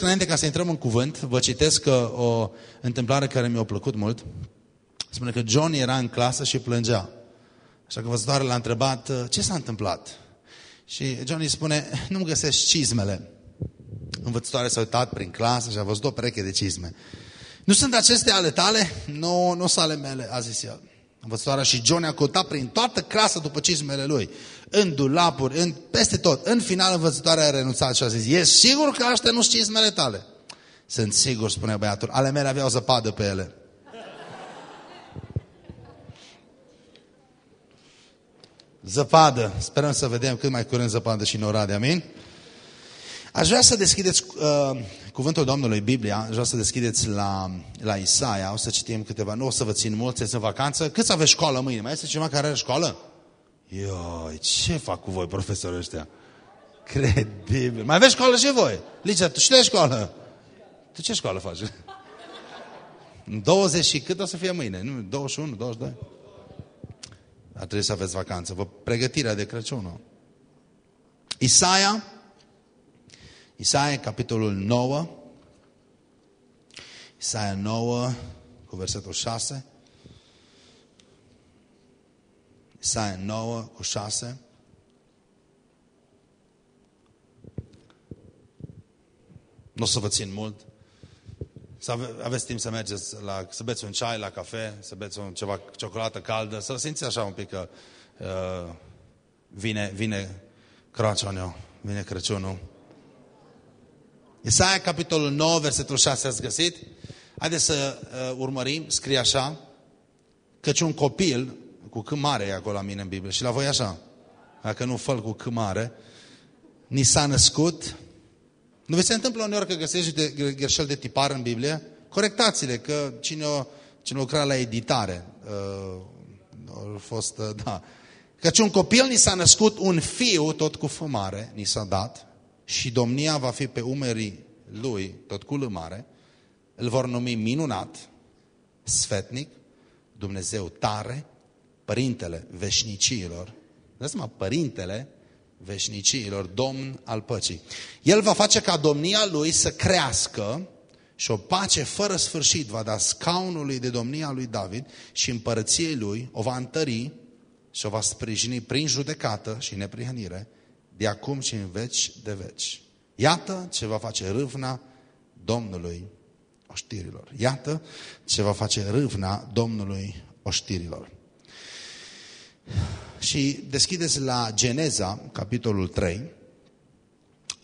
Înainte ca să intrăm în cuvânt, vă citesc uh, o întâmplare care mi-a plăcut mult. Spune că John era în clasă și plângea. Așa că văzătoare l-a întrebat, uh, ce s-a întâmplat? Și John îi spune, nu-mi găsesc cizmele. Învățătoare s-a uitat prin clasă și a văzut o pereche de cizme. Nu sunt acestea ale tale? Nu, nu sunt ale mele, a zis el. Învățătoarea și John a căutat prin toată clasa după cizmele lui. În dulapuri, în, peste tot. În final învățătoarea a renunțat și a zis, e sigur că astea nu sunt cizmele tale? Sunt sigur, spune băiatul. Ale mele aveau zăpadă pe ele. Zăpadă. Sperăm să vedem cât mai curând zăpadă și în Oradea. Amin? Aș vrea să deschideți uh, cuvântul Domnului, Biblia, aș vrea să deschideți la, la Isaia, o să citim câteva, nu o să vă țin mult, sunteți în vacanță. Cât să aveți școală mâine? Mai este cineva care are școală? Ioi, ce fac cu voi, profesorii ăștia? Credibil. Mai aveți școală și voi? Licia, tu știi școală? Tu ce școală faci? 20 și cât o să fie mâine? Nu, 21, 22? Ar trebui să aveți vacanță. Vă pregătirea de Crăciun. Isaia, Isaia, capitolul 9. Isaia 9, cu versetul 6. Isaia 9, cu 6. Nu o să vă țin mult. Să ave, aveți timp să mergeți la, să beți un ceai la cafe, să beți un, ceva ciocolată caldă, să simțiți așa un pic că uh, vine, vine Crăciunul, vine Crăciunul. Isaia, capitolul 9, versetul 6, ați găsit? Haideți să uh, urmărim, scrie așa, căci un copil, cu cât mare e acolo la mine în Biblie, și la voi așa, dacă nu făl cu cât mare, ni s-a născut, nu vi se întâmplă uneori că găsești de, greșel de tipar în Biblie? Corectați-le, că cine, o, cine lucra la editare, uh, a fost, uh, da, căci un copil ni s-a născut, un fiu, tot cu fumare, ni s-a dat, și domnia va fi pe umerii lui, tot cu lămare, îl vor numi minunat, sfetnic, Dumnezeu tare, Părintele veșnicilor. Dați seama, Părintele veșnicilor, Domn al păcii. El va face ca domnia lui să crească și o pace fără sfârșit va da scaunului de domnia lui David și împărăției lui, o va întări și o va sprijini prin judecată și neprihănire de acum și în veci de veci. Iată ce va face râvna Domnului oștirilor. Iată ce va face râvna Domnului oștirilor. Și deschideți la Geneza, capitolul 3.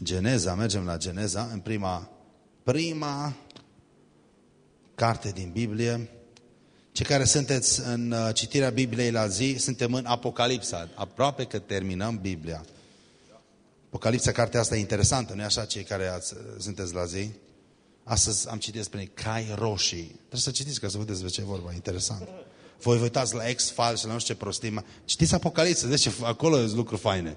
Geneza, mergem la Geneza, în prima, prima carte din Biblie. Cei care sunteți în uh, citirea Bibliei la zi, suntem în Apocalipsa. Aproape că terminăm Biblia. Apocalipsa, cartea asta e interesantă, nu e așa cei care ați, sunteți la zi? Astăzi am citit despre cai roșii. Trebuie să citiți ca să vedeți de ce e vorba, interesant. Voi vă uitați la X-Files și la nu știu ce prostii. Citiți Apocalipsa, deci acolo sunt lucruri faine.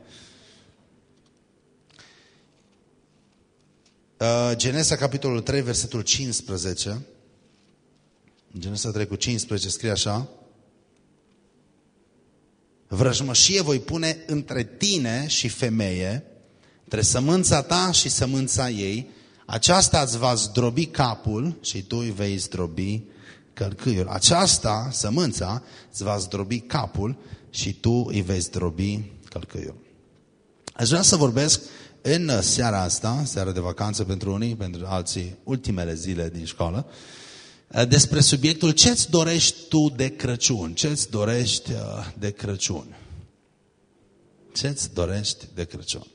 Uh, Genesa, capitolul 3, versetul 15. Genesa 3 cu 15 scrie așa. Vrăjmășie voi pune între tine și femeie, între sămânța ta și sămânța ei, aceasta îți va zdrobi capul și tu îi vei zdrobi călcâiul. Aceasta, sămânța, îți va zdrobi capul și tu îi vei zdrobi călcâiul. Aș vrea să vorbesc în seara asta, seara de vacanță pentru unii, pentru alții, ultimele zile din școală, despre subiectul ce-ți dorești tu de Crăciun? Ce-ți dorești uh, de Crăciun? Ce-ți dorești de Crăciun?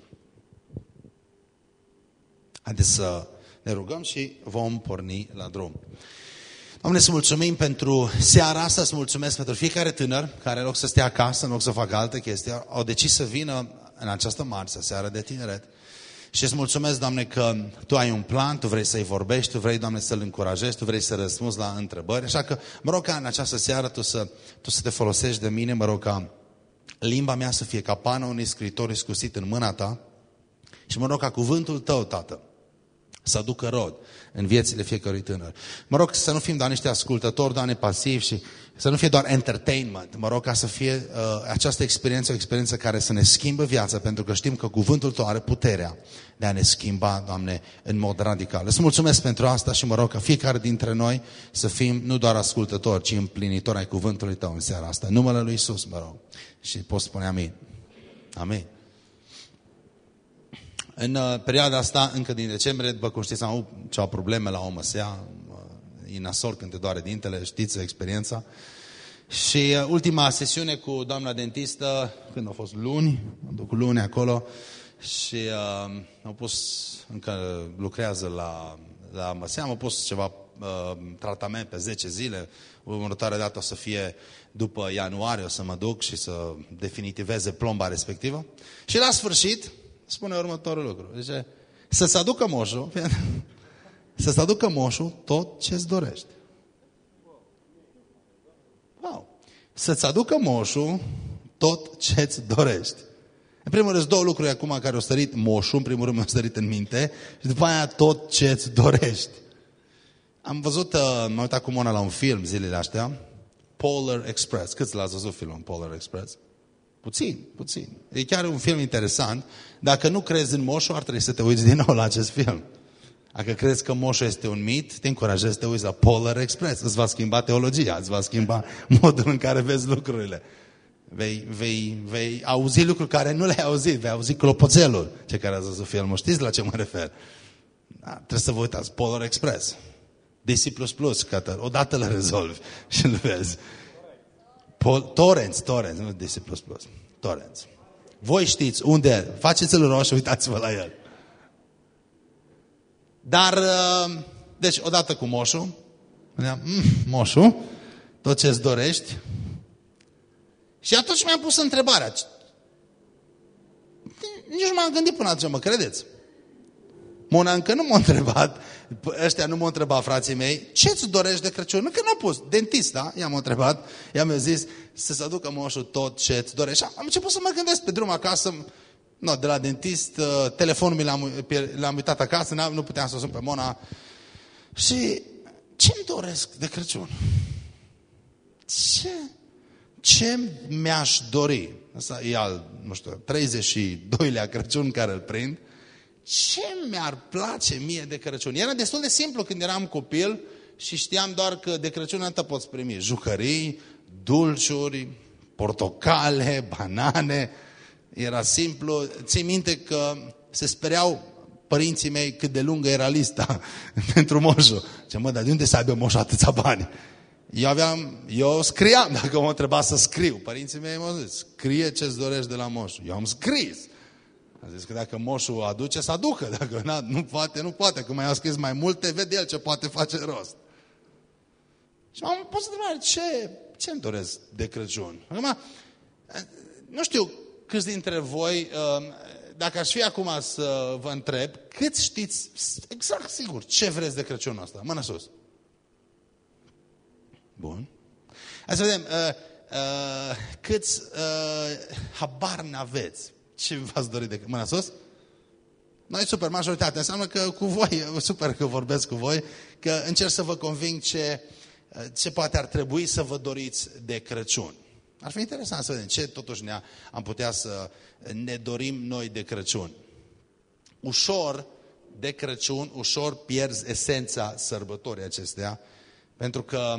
Haideți să ne rugăm și vom porni la drum. Doamne, să mulțumim pentru seara asta, să mulțumesc pentru fiecare tânăr care în loc să stea acasă, în loc să facă alte chestii, au decis să vină în această marță, seara de tineret. Și îți mulțumesc, Doamne, că Tu ai un plan, Tu vrei să-i vorbești, Tu vrei, Doamne, să-L încurajezi, Tu vrei să răspunzi la întrebări. Așa că mă rog ca în această seară Tu să, tu să te folosești de mine, mă rog ca limba mea să fie ca pană unui scriitor iscusit în mâna Ta și mă rog ca cuvântul Tău, Tată, să aducă rod în viețile fiecărui tânăr. Mă rog să nu fim doar niște ascultători, doar pasivi și să nu fie doar entertainment. Mă rog ca să fie uh, această experiență o experiență care să ne schimbă viața, pentru că știm că cuvântul Tău are puterea de a ne schimba, Doamne, în mod radical. Îți mulțumesc pentru asta și mă rog ca fiecare dintre noi să fim nu doar ascultători, ci împlinitori ai cuvântului Tău în seara asta. În numele Lui Isus, mă rog. Și poți spune amin. Amin. În uh, perioada asta, încă din decembrie, după cum știți, am avut ceva probleme la o măsea, uh, e nasol când te doare dintele, știți experiența. Și uh, ultima sesiune cu doamna dentistă, când a fost luni, am duc luni acolo, și uh, au pus, încă lucrează la, la măsea, am pus ceva uh, tratament pe 10 zile, următoarea dată o să fie după ianuarie, o să mă duc și să definitiveze plomba respectivă. Și la sfârșit, spune următorul lucru. Zice, să-ți aducă moșul, să-ți aducă moșul tot ce-ți dorești. Wow! Să-ți aducă moșul tot ce-ți dorești. În primul rând, două lucruri acum care au stărit moșul, în primul rând mi-au stărit în minte, și după aia tot ce-ți dorești. Am văzut, uh, m-am uitat cu Mona la un film zilele astea, Polar Express. Câți l-ați văzut filmul Polar Express? Puțin, puțin. E chiar un film interesant. Dacă nu crezi în moșul, ar trebui să te uiți din nou la acest film. Dacă crezi că moșul este un mit, te încurajez să te uiți la Polar Express. Îți va schimba teologia, îți va schimba modul în care vezi lucrurile. Vei, vei, vei auzi lucruri care nu le-ai auzit, vei auzi clopoțelul. Ce care ați văzut filmul, știți la ce mă refer? Da, trebuie să vă uitați, Polar Express. DC++, că odată le rezolvi și îl vezi. Pol, torrents, torrents, nu DC++. Torrents. Voi știți unde, faceți-l roșu, uitați-vă la el. Dar, uh, deci, odată cu moșul, mm, moșu, tot ce-ți dorești. Și atunci mi-am pus întrebarea. Nici nu m-am gândit până atunci, mă credeți? Mona încă nu m-a întrebat, ăștia nu m-au întrebat frații mei, ce îți dorești de Crăciun? Încă nu a pus, dentist, da? I-am întrebat, i-am zis să se aducă moșul tot ce îți dorești. Și am început să mă gândesc pe drum acasă, no, de la dentist, uh, telefonul mi l-am, uitat acasă, nu puteam să o sun pe Mona. Și ce-mi doresc de Crăciun? Ce, ce mi-aș dori? Asta e al, nu știu, 32-lea Crăciun care îl prind ce mi-ar place mie de Crăciun? Era destul de simplu când eram copil și știam doar că de Crăciun atât poți primi. Jucării, dulciuri, portocale, banane. Era simplu. Ții minte că se spereau părinții mei cât de lungă era lista pentru moșul. Ce mă, dar de unde să aibă moșul atâția bani? Eu aveam, eu scriam, dacă mă întreba să scriu. Părinții mei m-au zis, scrie ce-ți dorești de la moșul. Eu am scris. A zis că dacă moșul aduce, să aducă. Dacă nu poate, nu poate. Că mai a scris mai multe, vede el ce poate face rost. Și m-am pus întrebare, ce, ce îmi doresc de Crăciun? Acum, nu știu câți dintre voi, um, dacă aș fi acum să vă întreb, câți știți exact sigur ce vreți de Crăciunul ăsta? Mână sus. Bun. Hai să vedem, uh, uh, câți uh, habar n-aveți ce v-ați dorit de mâna sus? Noi super majoritate. Înseamnă că cu voi, super că vorbesc cu voi, că încerc să vă conving ce, ce poate ar trebui să vă doriți de Crăciun. Ar fi interesant să vedem ce totuși ne am putea să ne dorim noi de Crăciun. Ușor de Crăciun, ușor pierzi esența sărbătorii acestea, pentru că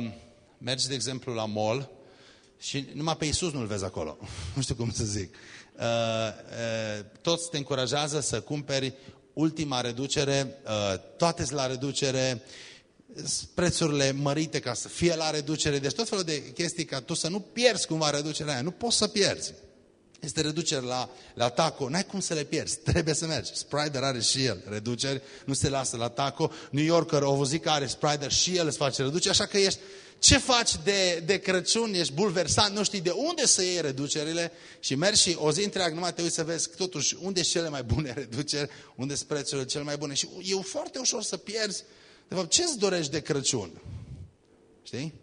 mergi, de exemplu, la mall și numai pe Iisus nu-L vezi acolo. Nu știu cum să zic. Uh, uh, toți te încurajează să cumperi ultima reducere, uh, toate la reducere, prețurile mărite ca să fie la reducere, deci tot felul de chestii ca tu să nu pierzi cumva reducerea aia, nu poți să pierzi. Este reducere la, la taco, n-ai cum să le pierzi, trebuie să mergi. Sprider are și el reduceri, nu se lasă la taco. New Yorker, o văzut are Sprider și el îți face reducere, așa că ești ce faci de, de Crăciun? Ești bulversat, nu știi de unde să iei reducerile și mergi și o zi întreagă numai te uiți să vezi totuși unde sunt cele mai bune reduceri, unde sunt prețurile cele mai bune. Și e foarte ușor să pierzi. De fapt, ce-ți dorești de Crăciun? Știi?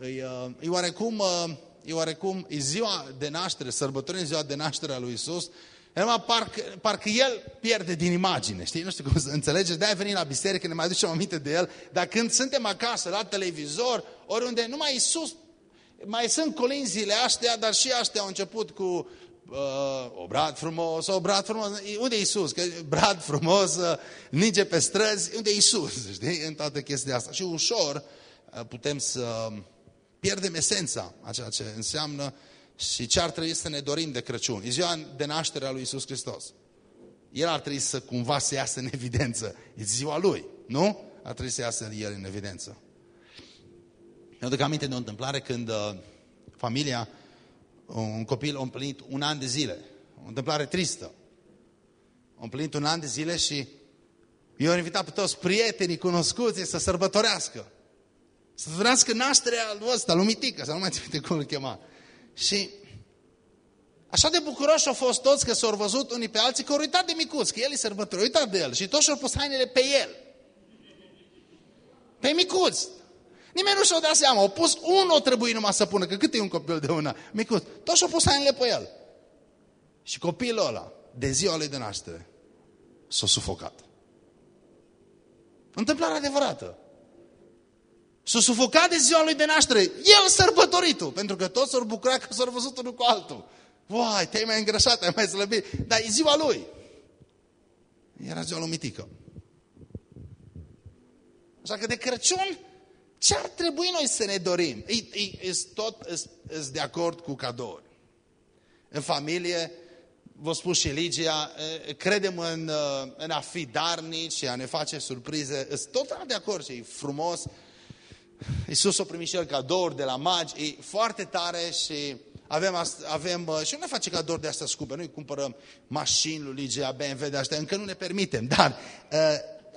E, uh, e oarecum, uh, e oarecum e ziua de naștere, sărbătorim ziua de naștere a lui Isus. Numai parcă, parcă el pierde din imagine, știi? Nu știu cum să înțelegeți, de-aia venit la biserică, ne mai aducem aminte de el, dar când suntem acasă, la televizor, oriunde, numai Iisus, mai sunt colinzile astea, dar și astea au început cu uh, o brad frumos, o brad frumos, unde e Iisus? Că brad frumos, uh, ninge pe străzi, unde e Iisus? Știi? În toată chestia asta. Și ușor uh, putem să pierdem esența a ceea ce înseamnă și ce ar trebui să ne dorim de Crăciun. E ziua de naștere a lui Iisus Hristos. El ar trebui să cumva să iasă în evidență. E ziua lui, nu? Ar trebui să iasă el în evidență. Eu aduc aminte de o întâmplare când uh, familia, un copil a împlinit un an de zile. O întâmplare tristă. A împlinit un an de zile și eu am invitat pe toți prietenii cunoscuți să sărbătorească. Să sărbătorească nașterea lui ăsta, lui Mitică, să nu mai țin cum îl chema. Și așa de bucuroși au fost toți că s-au văzut unii pe alții, că au uitat de micuț, că el e sărbători, uitat de el. Și toți și-au pus hainele pe el. Pe micuț. Nimeni nu și-a dat seama. Au pus unul o trebuie numai să pună, că cât e un copil de una? Micuț. Toți și-au pus hainele pe el. Și copilul ăla, de ziua lui de naștere, s-a sufocat. Întâmplare adevărată. S-a sufocat de ziua lui de naștere. El sărbătoritul. Pentru că toți s-au bucurat că s-au văzut unul cu altul. Vai, te-ai mai îngrășat, ai mai slăbit. Dar e ziua lui. Era ziua lui Mitică. Așa că de Crăciun, ce ar trebui noi să ne dorim? E, e, e tot e, de acord cu cadouri. În familie, vă spun și Ligia, credem în, în a fi darnici și a ne face surprize. Sunt tot de acord și e frumos Iisus a primit și el cadouri de la magi, e foarte tare și avem, avem și nu ne face cadouri de astea scumpe, noi cumpărăm mașini lui Ligia, BMW de astea, încă nu ne permitem, dar uh,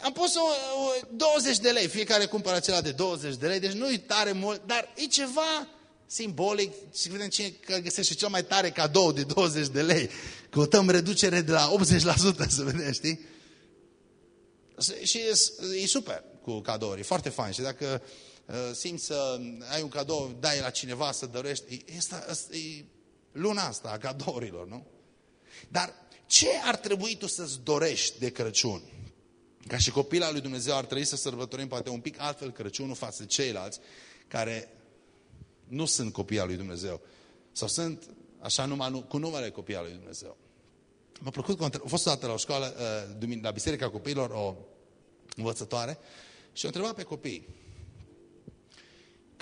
am pus o, o, 20 de lei, fiecare cumpără acela de 20 de lei, deci nu e tare mult, dar e ceva simbolic. Și vedem cine găsește cel mai tare cadou de 20 de lei. Căutăm reducere de la 80% să vedem, știi? Și e, e super cu cadouri, e foarte fain și dacă Uh, simți să ai un cadou, dai la cineva să dărești. Este, e luna asta a cadourilor, nu? Dar ce ar trebui tu să-ți dorești de Crăciun? Ca și copila lui Dumnezeu ar trebui să sărbătorim poate un pic altfel Crăciunul față de ceilalți care nu sunt copii al lui Dumnezeu. Sau sunt așa numai cu numele copii al lui Dumnezeu. M-a plăcut că a fost dată la o școală, uh, la Biserica Copiilor, o învățătoare și a întrebat pe copii,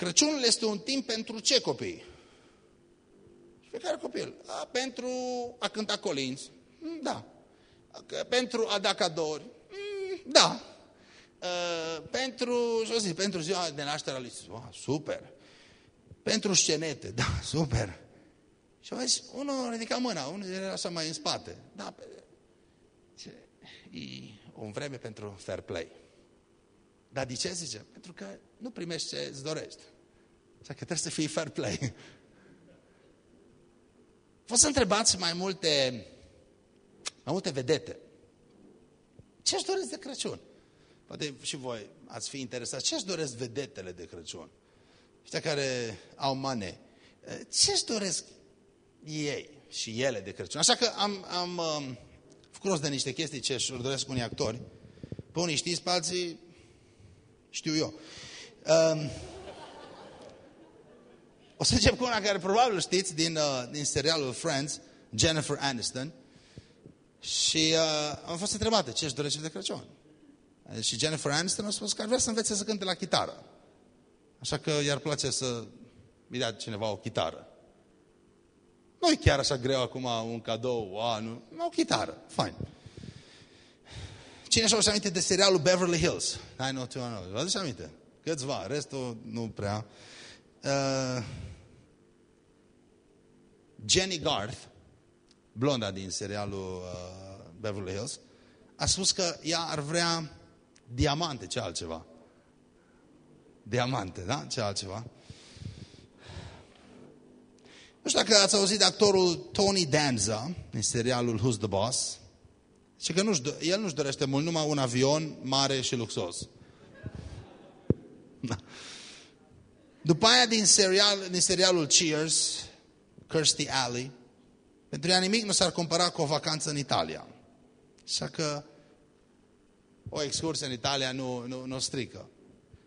Crăciunul este un timp pentru ce copii? Și fiecare copil. A, pentru a cânta colinți. Mm, da. Pentru a da cadouri. Mm, da. A, pentru, ce zic, pentru ziua de naștere a lui oh, super. Pentru scenete. Da, super. Și vezi, unul ridica mâna, unul era așa mai în spate. Da, ce, e o vreme pentru fair play. Dar de ce zice? Pentru că nu primești ce îți dorești. Așa că trebuie să fii fair play. Poți să întrebați mai multe, mai multe vedete. Ce-și doresc de Crăciun? Poate și voi ați fi interesați. Ce-și doresc vedetele de Crăciun? Ăștia care au mane. Ce-și doresc ei și ele de Crăciun? Așa că am, am um, făcut rost de niște chestii ce își doresc unii actori. Pe unii știți, pe alții știu eu. Um, o să încep cu una care probabil știți din, uh, din serialul Friends, Jennifer Aniston. Și uh, am fost întrebată ce își dorește de Crăciun. Și Jennifer Aniston a spus că ar vrea să învețe să cânte la chitară. Așa că i-ar place să îi dea cineva o chitară. Nu e chiar așa greu acum un cadou, wow, nu, nu o chitară, fain. Cine și-a aminte de serialul Beverly Hills? 90210, vă aduce aminte? Câțiva, restul nu prea. Uh, Jenny Garth, blonda din serialul uh, Beverly Hills, a spus că ea ar vrea diamante, ce altceva. Diamante, da? Ce altceva. Nu știu dacă ați auzit de actorul Tony Danza din serialul Who's the Boss. Și că nu el nu-și dorește mult, numai un avion mare și luxos. Da. După aia din, serial, din serialul Cheers, Kirstie Alley, Pentru ea nimic nu s-ar compara cu o vacanță în Italia. Așa că o excursie în Italia nu, nu, nu strică.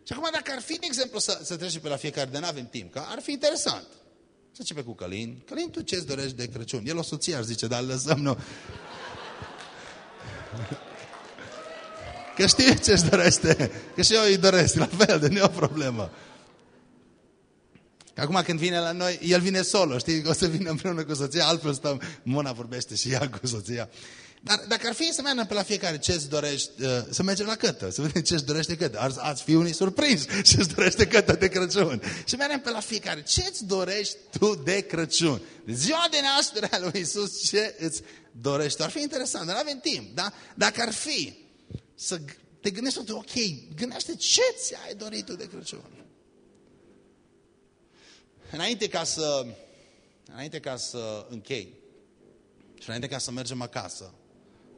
Și acum dacă ar fi, de exemplu, să, să trecem pe la fiecare, de nu avem timp, că ar fi interesant. Să începe cu Călin. Călin, tu ce-ți dorești de Crăciun? El o soție ar zice, dar lăsăm, nu. Că știe ce-și dorește. Că și eu îi doresc, la fel, de nu e o problemă. Acum când vine la noi, el vine solo, știi? O să vină împreună cu soția, altfel stăm, Mona vorbește și ea cu soția. Dar dacă ar fi să meargă pe la fiecare ce-ți dorești, uh, să mergem la cătă, să vedem ce-ți dorește cătă. Ați, ați fi unii surprins ce-ți dorește cătă de Crăciun. Și mergem pe la fiecare, ce-ți dorești tu de Crăciun? De ziua de naștere a lui Isus, ce îți dorești? Ar fi interesant, dar nu avem timp, da? Dacă ar fi să te gândești tu, ok, gândește ce ți-ai dorit tu de Crăciun. Înainte ca să, înainte ca să închei și înainte ca să mergem acasă,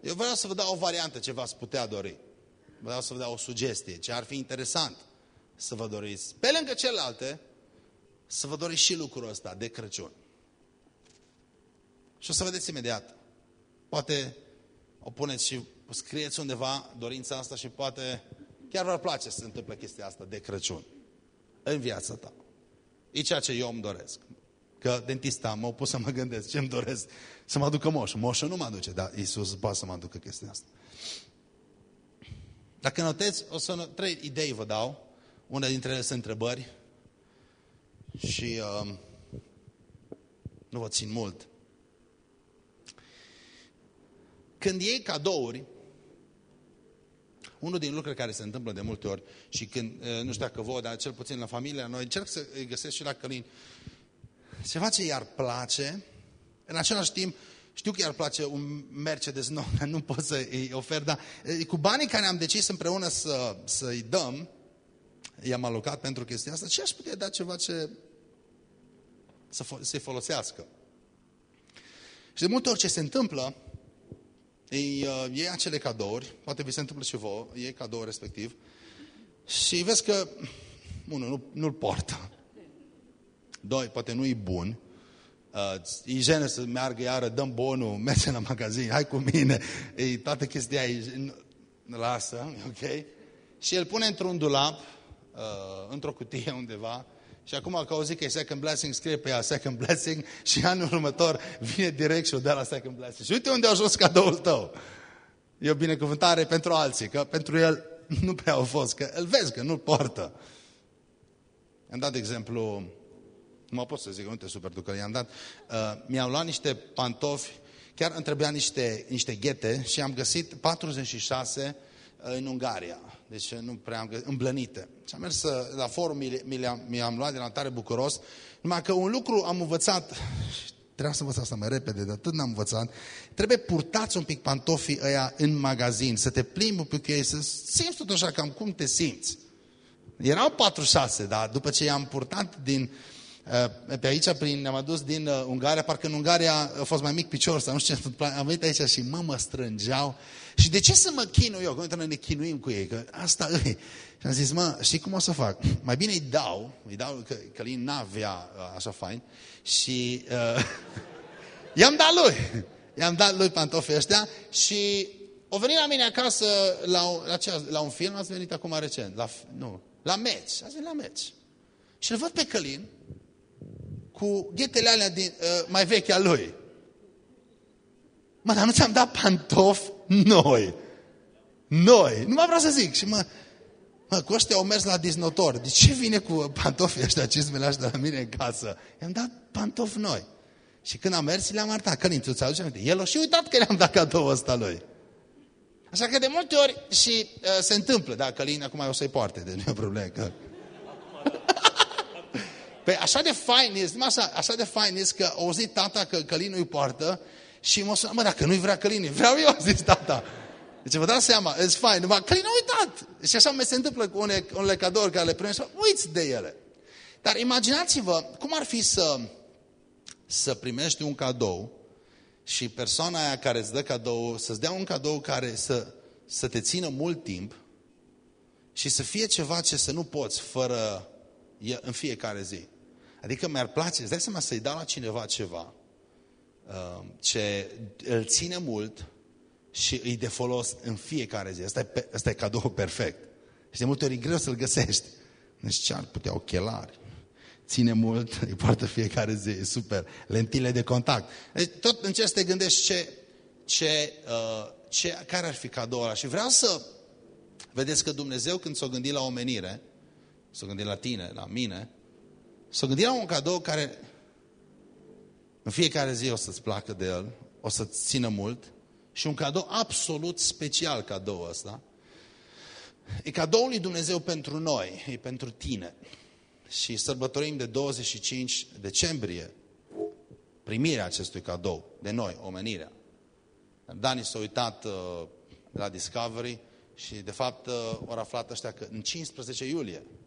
eu vreau să vă dau o variantă ce v-ați putea dori. Vreau să vă dau o sugestie, ce ar fi interesant să vă doriți. Pe lângă celelalte, să vă doriți și lucrul ăsta de Crăciun. Și o să vedeți imediat. Poate o puneți și scrieți undeva dorința asta și poate chiar vă place să se întâmple chestia asta de Crăciun în viața ta. E ceea ce eu îmi doresc. Că dentista m-a pus să mă gândesc ce îmi doresc. Să mă aducă moșul. Moșul nu mă aduce, dar Iisus poate să mă aducă chestia asta. Dacă notezi, o să trei idei vă dau. Una dintre ele sunt întrebări. Și uh, nu vă țin mult. Când iei cadouri, unul din lucrurile care se întâmplă de multe ori și când, nu știu dacă vă, dar cel puțin la familia noi, încerc să îi găsesc și la Călin, ceva ce i-ar place, în același timp, știu că i-ar place un Mercedes nou, nu pot să îi ofer, dar cu banii care am decis împreună să, să-i dăm, i-am alocat pentru chestia asta, ce aș putea da ceva ce să, să-i folosească? Și de multe ori ce se întâmplă, îi uh, iei acele cadouri, poate vi se întâmplă și vouă, iei cadouri respectiv și vezi că, unul, nu, nu-l poartă. Doi, poate nu e bun. Uh, e jenă să meargă iară, dăm bonul, merge la magazin, hai cu mine, e toată chestia e, lasă, ok? Și el pune într-un dulap, uh, într-o cutie undeva, și acum că auzi că e second blessing, scrie pe ea second blessing și anul următor vine direct și o dea la second blessing. Și uite unde a ajuns cadoul tău. E o binecuvântare pentru alții, că pentru el nu prea au fost, că îl vezi că nu-l poartă. Am dat exemplu, nu mă pot să zic, nu te super că i-am dat, uh, mi-am luat niște pantofi, chiar îmi trebuia niște, niște ghete și am găsit 46 în Ungaria. Deci nu prea am găsit, îmblănite. Și am mers la forum, mi-am luat de la tare bucuros, numai că un lucru am învățat, trebuia să învăț asta mai repede, dar atât n-am învățat, trebuie purtați un pic pantofii ăia în magazin, să te plimbi un pic ei, să simți tot așa cam cum te simți. Erau 4-6, dar după ce i-am purtat din, uh, pe aici, prin, ne-am adus din uh, Ungaria, parcă în Ungaria a fost mai mic picior, sau nu știu ce, am venit aici și mă, mă strângeau și de ce să mă chinu eu? Că noi ne chinuim cu ei, că asta e. Și am zis, mă, știi cum o să fac? Mai bine îi dau, îi dau, că Călin n-avea uh, așa fain, și uh, i-am dat lui. I-am dat lui pantofii ăștia și o venit la mine acasă la, la, ce, la un film, ați venit acum recent, la, nu, la meci, ați venit la meci. Și îl văd pe Călin cu ghetele alea din, uh, mai vechi a lui. Mă, dar nu ți-am dat pantofi noi. Noi. Nu mai vreau să zic. Și mă, mă, cu ăștia au mers la disnotor. De ce vine cu pantofii ăștia cizmele de la mine în casă? I-am dat pantofi noi. Și când am mers, le-am arătat. Călin, tu ți-aduce aminte? El a și uitat că le-am dat cadou ăsta lui. Așa că de multe ori și uh, se întâmplă, da, Călin acum o să-i poarte, de nu e o problemă. Că... Păi așa de fain este, așa, așa de fain este că o zi tata că Călin nu-i poartă și mă sună, mă, dacă nu-i vrea Călin, vreau eu, zis tata. Deci vă dați seama, e fain, numai Călin a uitat. Și așa mi se întâmplă cu unele, unele cadouri care le primești, uiți de ele. Dar imaginați-vă cum ar fi să, să primești un cadou și persoana aia care îți dă cadou, să-ți dea un cadou care să, să te țină mult timp și să fie ceva ce să nu poți fără în fiecare zi. Adică mi-ar place, îți dai seama să-i dau la cineva ceva uh, ce îl ține mult și îi de folos în fiecare zi. Asta e, asta e cadou perfect. Și de multe ori e greu să-l găsești. Deci ce ar putea ochelari? Ține mult, îi poartă fiecare zi, e super. Lentile de contact. Deci tot încerci să te gândești ce, ce, uh, ce, care ar fi cadoul ăla. Și vreau să vedeți că Dumnezeu când s-a gândit la omenire, s-a gândit la tine, la mine, s-a gândit la un cadou care în fiecare zi o să-ți placă de el, o să-ți țină mult și un cadou absolut special cadou ăsta. E cadoul lui Dumnezeu pentru noi, e pentru tine. Și sărbătorim de 25 decembrie primirea acestui cadou de noi, omenirea. Dani s-a uitat uh, la Discovery și de fapt uh, au aflat ăștia că în 15 iulie uh,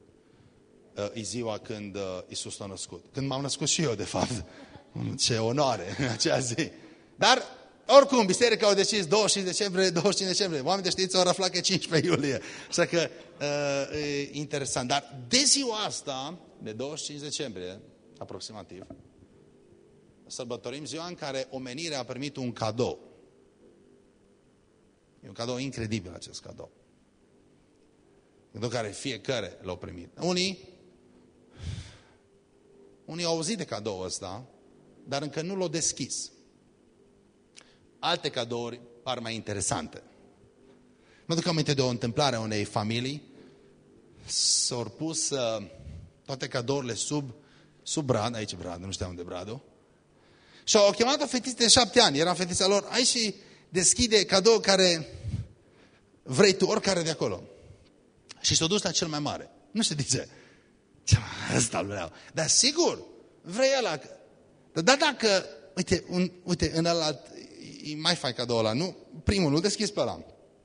e ziua când uh, Isus s-a născut. Când m-am născut și eu, de fapt. Ce onoare în acea zi. Dar, oricum, biserica au decis 25 decembrie, 25 decembrie. Oamenii de știință au aflat că 15 iulie. Așa că, uh, e interesant. Dar de ziua asta, de 25 decembrie, aproximativ, sărbătorim ziua în care omenirea a primit un cadou. E un cadou incredibil acest cadou. Cadou care fiecare l-au primit. Unii, unii au auzit de cadou ăsta, dar încă nu l-au deschis. Alte cadouri par mai interesante. Mă duc aminte de o întâmplare a unei familii. S-au pus uh, toate cadourile sub, sub brad, aici brad, nu știam unde bradul. Și au chemat o fetiță de șapte ani, era fetița lor, ai și deschide cadou care vrei tu, oricare de acolo. Și s-a dus la cel mai mare. Nu știu de ce. Ce ăsta vreau. Dar sigur, vrei ăla. Dar dacă, uite, un, uite, în ăla, e mai fain cadou ăla, nu? Primul, nu deschizi pe ăla.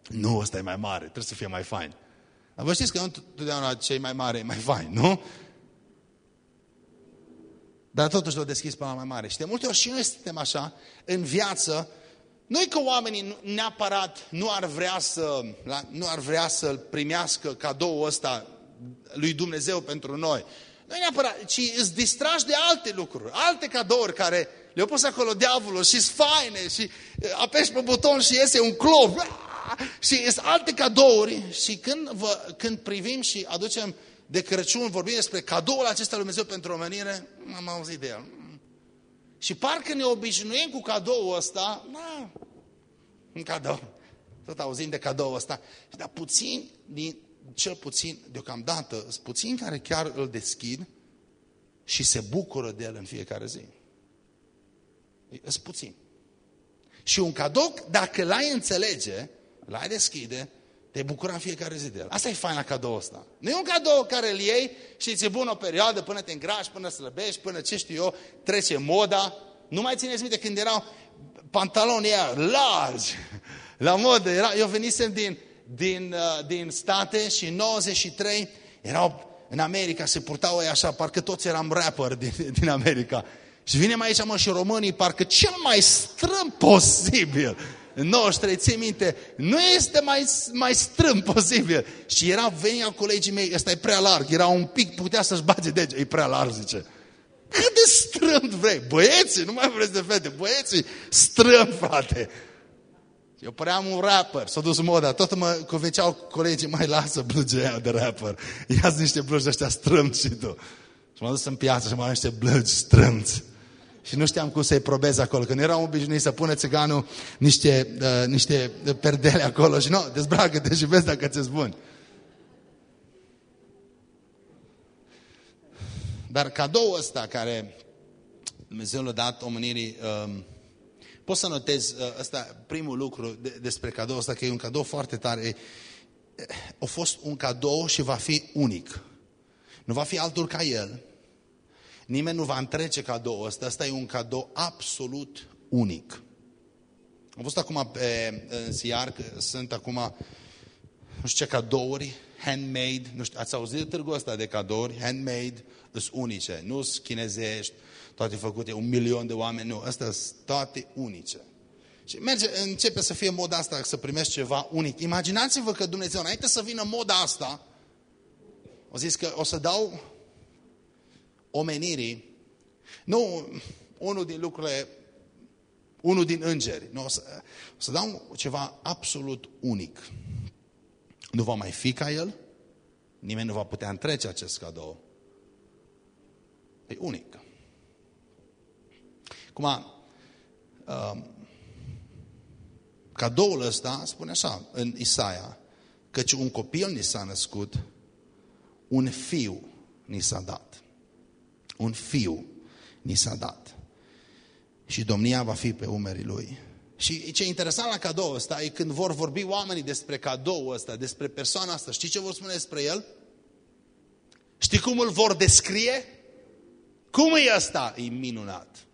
Nu, ăsta e mai mare, trebuie să fie mai fain. Dar vă știți că nu totdeauna cei mai mare e mai fain, nu? Dar totuși l-au deschis pe la mai mare. Și de multe ori și noi suntem așa, în viață, noi că oamenii neapărat nu ar vrea să, nu ar vrea să primească cadoul ăsta lui Dumnezeu pentru noi. Nu neapărat, ci îți distragi de alte lucruri, alte cadouri care le-au pus acolo diavolul și sunt faine și apeși pe buton și iese un clov și sunt alte cadouri și când, vă, când privim și aducem de Crăciun, vorbim despre cadoul acesta lui Dumnezeu pentru omenire, am auzit de el. Și parcă ne obișnuim cu cadoul ăsta, na, un cadou. Tot auzim de cadou ăsta. Dar puțin, din, cel puțin, deocamdată, sunt puțini care chiar îl deschid și se bucură de el în fiecare zi. Sunt puțini. Și un cadou, dacă l-ai înțelege, l-ai deschide, te bucura în fiecare zi de el. Asta e fain la cadou ăsta. Nu e un cadou care îl iei și ți-e bun o perioadă până te îngrași, până slăbești, până ce știu eu, trece moda. Nu mai țineți minte când erau pantaloni aia largi, la modă. Era, eu venisem din, din, uh, din state și în 93 erau în America, se purtau ei așa, parcă toți eram rapper din, din America. Și vinem aici, mă, și românii, parcă cel mai strâm posibil în 93, ții minte, nu este mai, mai strâmb posibil. Și era, venea colegii mei, ăsta e prea larg, era un pic, putea să-și bage dege, e prea larg, zice. Cât de strâmb vrei? Băieții, nu mai vreți de fete, băieții, strâmb, frate. Eu păream un rapper, s-a dus moda, tot mă convenceau colegii, mai lasă blugea de rapper. Ia-ți niște blugi ăștia strâmți și tu. Și m-am dus în piață și m-am niște blugi strâmți și nu știam cum să-i probez acolo. Când eram obișnuit să pune țiganul niște, uh, niște perdele acolo și nu, dezbracă-te și vezi dacă ți-e bun. Dar cadou ăsta care Dumnezeu l-a dat omenirii, um, poți să notezi uh, ăsta, primul lucru de, despre cadou ăsta, că e un cadou foarte tare. A fost un cadou și va fi unic. Nu va fi altul ca el. Nimeni nu va întrece cadou ăsta. Ăsta e un cadou absolut unic. Am văzut acum pe, în ziar că sunt acum nu știu ce cadouri, handmade, nu știu, ați auzit de târgul ăsta de cadouri, handmade, sunt unice, nu sunt chinezești, toate făcute, un milion de oameni, nu, astea sunt toate unice. Și merge, începe să fie moda asta, să primești ceva unic. Imaginați-vă că Dumnezeu, înainte să vină moda asta, o zis că o să dau omenirii, nu, unul din lucrurile Unul din îngeri. Nu, o, să, o să dau ceva absolut unic. Nu va mai fi ca el, nimeni nu va putea întrece acest cadou. E unic. Cum uh, cadoul ăsta spune așa în Isaia, căci un copil ni s-a născut, un fiu ni s-a dat. Un fiu ni s-a dat. Și domnia va fi pe umerii lui. Și ce e interesant la cadou ăsta e când vor vorbi oamenii despre cadou ăsta, despre persoana asta. Știi ce vor spune despre el? Știi cum îl vor descrie? Cum e ăsta? E minunat.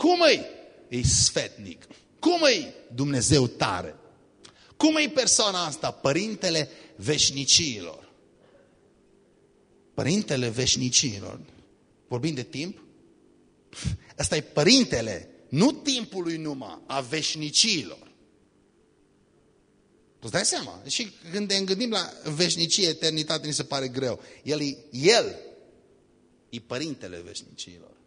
Cum e? E sfetnic. Cum e Dumnezeu tare? Cum e persoana asta? Părintele veșnicilor. Părintele veșnicilor. Vorbim de timp? Asta e părintele, nu timpului numai, a veșnicilor. Tu îți dai seama? Și când ne gândim la veșnicie, eternitate, ni se pare greu. El e, el e părintele veșnicilor.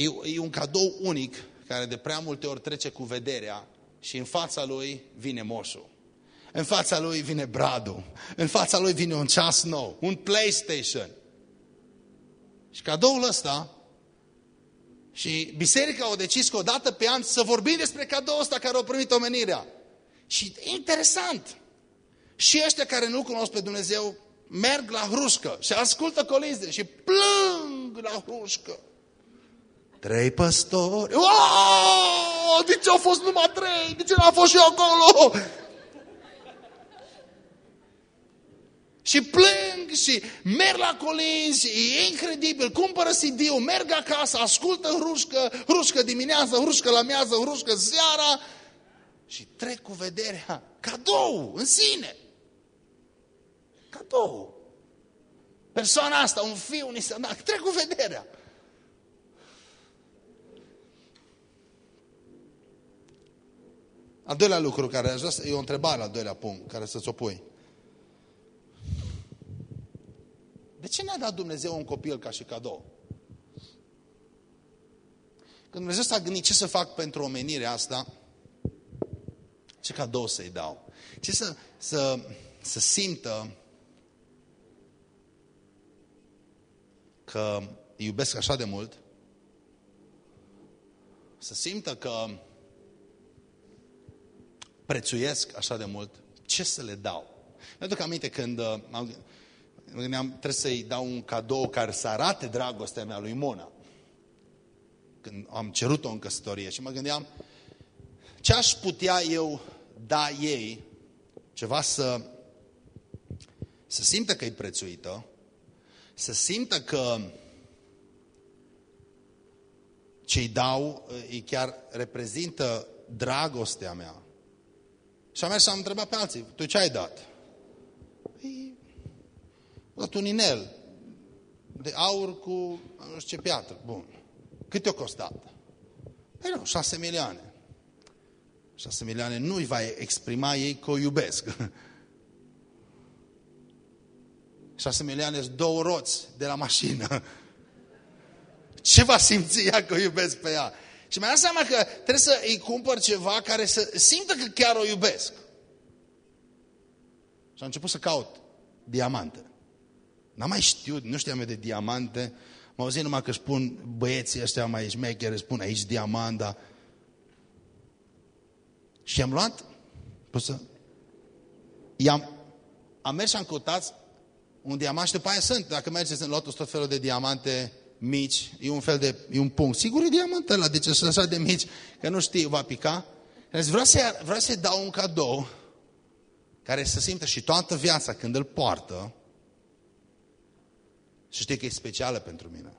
E, e un cadou unic care de prea multe ori trece cu vederea și în fața lui vine moșul. În fața lui vine bradul. În fața lui vine un ceas nou, un PlayStation. Și cadoul ăsta și biserica au decis că o dată pe an să vorbim despre cadoul ăsta care au primit omenirea. Și interesant, și ăștia care nu cunosc pe Dumnezeu merg la hrușcă și ascultă colinze și plâng la hrușcă. Trei păstori. Oh, de ce au fost numai trei? De ce n-a fost și eu acolo? Și plâng și merg la colinzi, e incredibil, cumpără CD-ul, merg acasă, ascultă hrușcă, hrușcă dimineața, hrușcă la miază, hrușcă seara și trec cu vederea. Cadou în sine. Cadou. Persoana asta, un fiu, ni se trec cu vederea. Al doilea lucru care aș vrea să, e o întrebare al doilea punct, care să-ți o pui. De ce ne-a dat Dumnezeu un copil ca și cadou? Când Dumnezeu s-a gândit ce să fac pentru omenirea asta, ce cadou să-i dau? Ce să, să, să simtă că îi iubesc așa de mult, să simtă că prețuiesc așa de mult, ce să le dau? Mi-aduc aminte când uh, mă gândeam, trebuie să-i dau un cadou care să arate dragostea mea lui Mona. Când am cerut-o în căsătorie și mă gândeam, ce aș putea eu da ei, ceva să, să simtă că e prețuită, să simtă că ce-i dau îi chiar reprezintă dragostea mea. Și am mers și am întrebat pe alții, tu ce ai dat? Păi, dat un inel de aur cu nu știu ce piatră. Bun. Cât te-a costat? Păi nu, șase milioane. Șase milioane nu-i va exprima ei că o iubesc. Șase milioane sunt două roți de la mașină. Ce va simți ea că o iubesc pe ea? Și mi-am dat seama că trebuie să îi cumpăr ceva care să simtă că chiar o iubesc. Și am început să caut diamante. N-am mai știut, nu știam eu de diamante. M-au auzit numai că spun băieții ăștia mai șmecheri, spun aici diamanda. Și am luat, pot să... I-am, am mers și am căutat un diamant și după aia sunt. Dacă mergeți în lotul tot felul de diamante mici, e un fel de, e un punct. Sigur e diamant ăla, deci sunt așa de mici, că nu știi, va pica. Deci vreau să-i vreau să dau un cadou care să simtă și toată viața când îl poartă și știe că e specială pentru mine.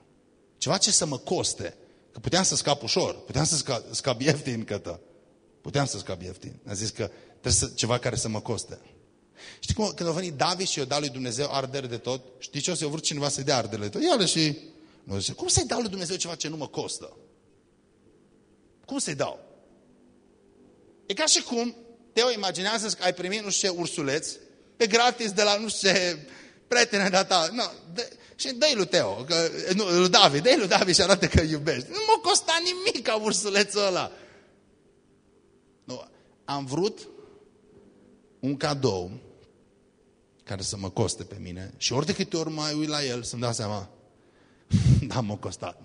Ceva ce să mă coste. Că puteam să scap ușor, puteam să scap, scap ieftin cătă. Puteam să scap ieftin. A zis că trebuie să, ceva care să mă coste. Știi cum, când a venit David și i-a dat lui Dumnezeu ardere de tot, știi ce o să-i vrut cineva să-i dea ardere de tot? Ia și nu zice, cum să-i dau lui Dumnezeu ceva ce nu mă costă? Cum să-i dau? E ca și cum Teo imaginează că ai primit nu știu ce ursuleț pe gratis de la nu știu ce prietene de ta. No, de, Și dă lui Teo, că, nu, lui David, dă lui David și arată că iubești. Nu m-a costat nimic ca ursulețul ăla. Nu, am vrut un cadou care să mă coste pe mine și ori de câte ori mai uit la el să-mi dau seama, da, m-a costat.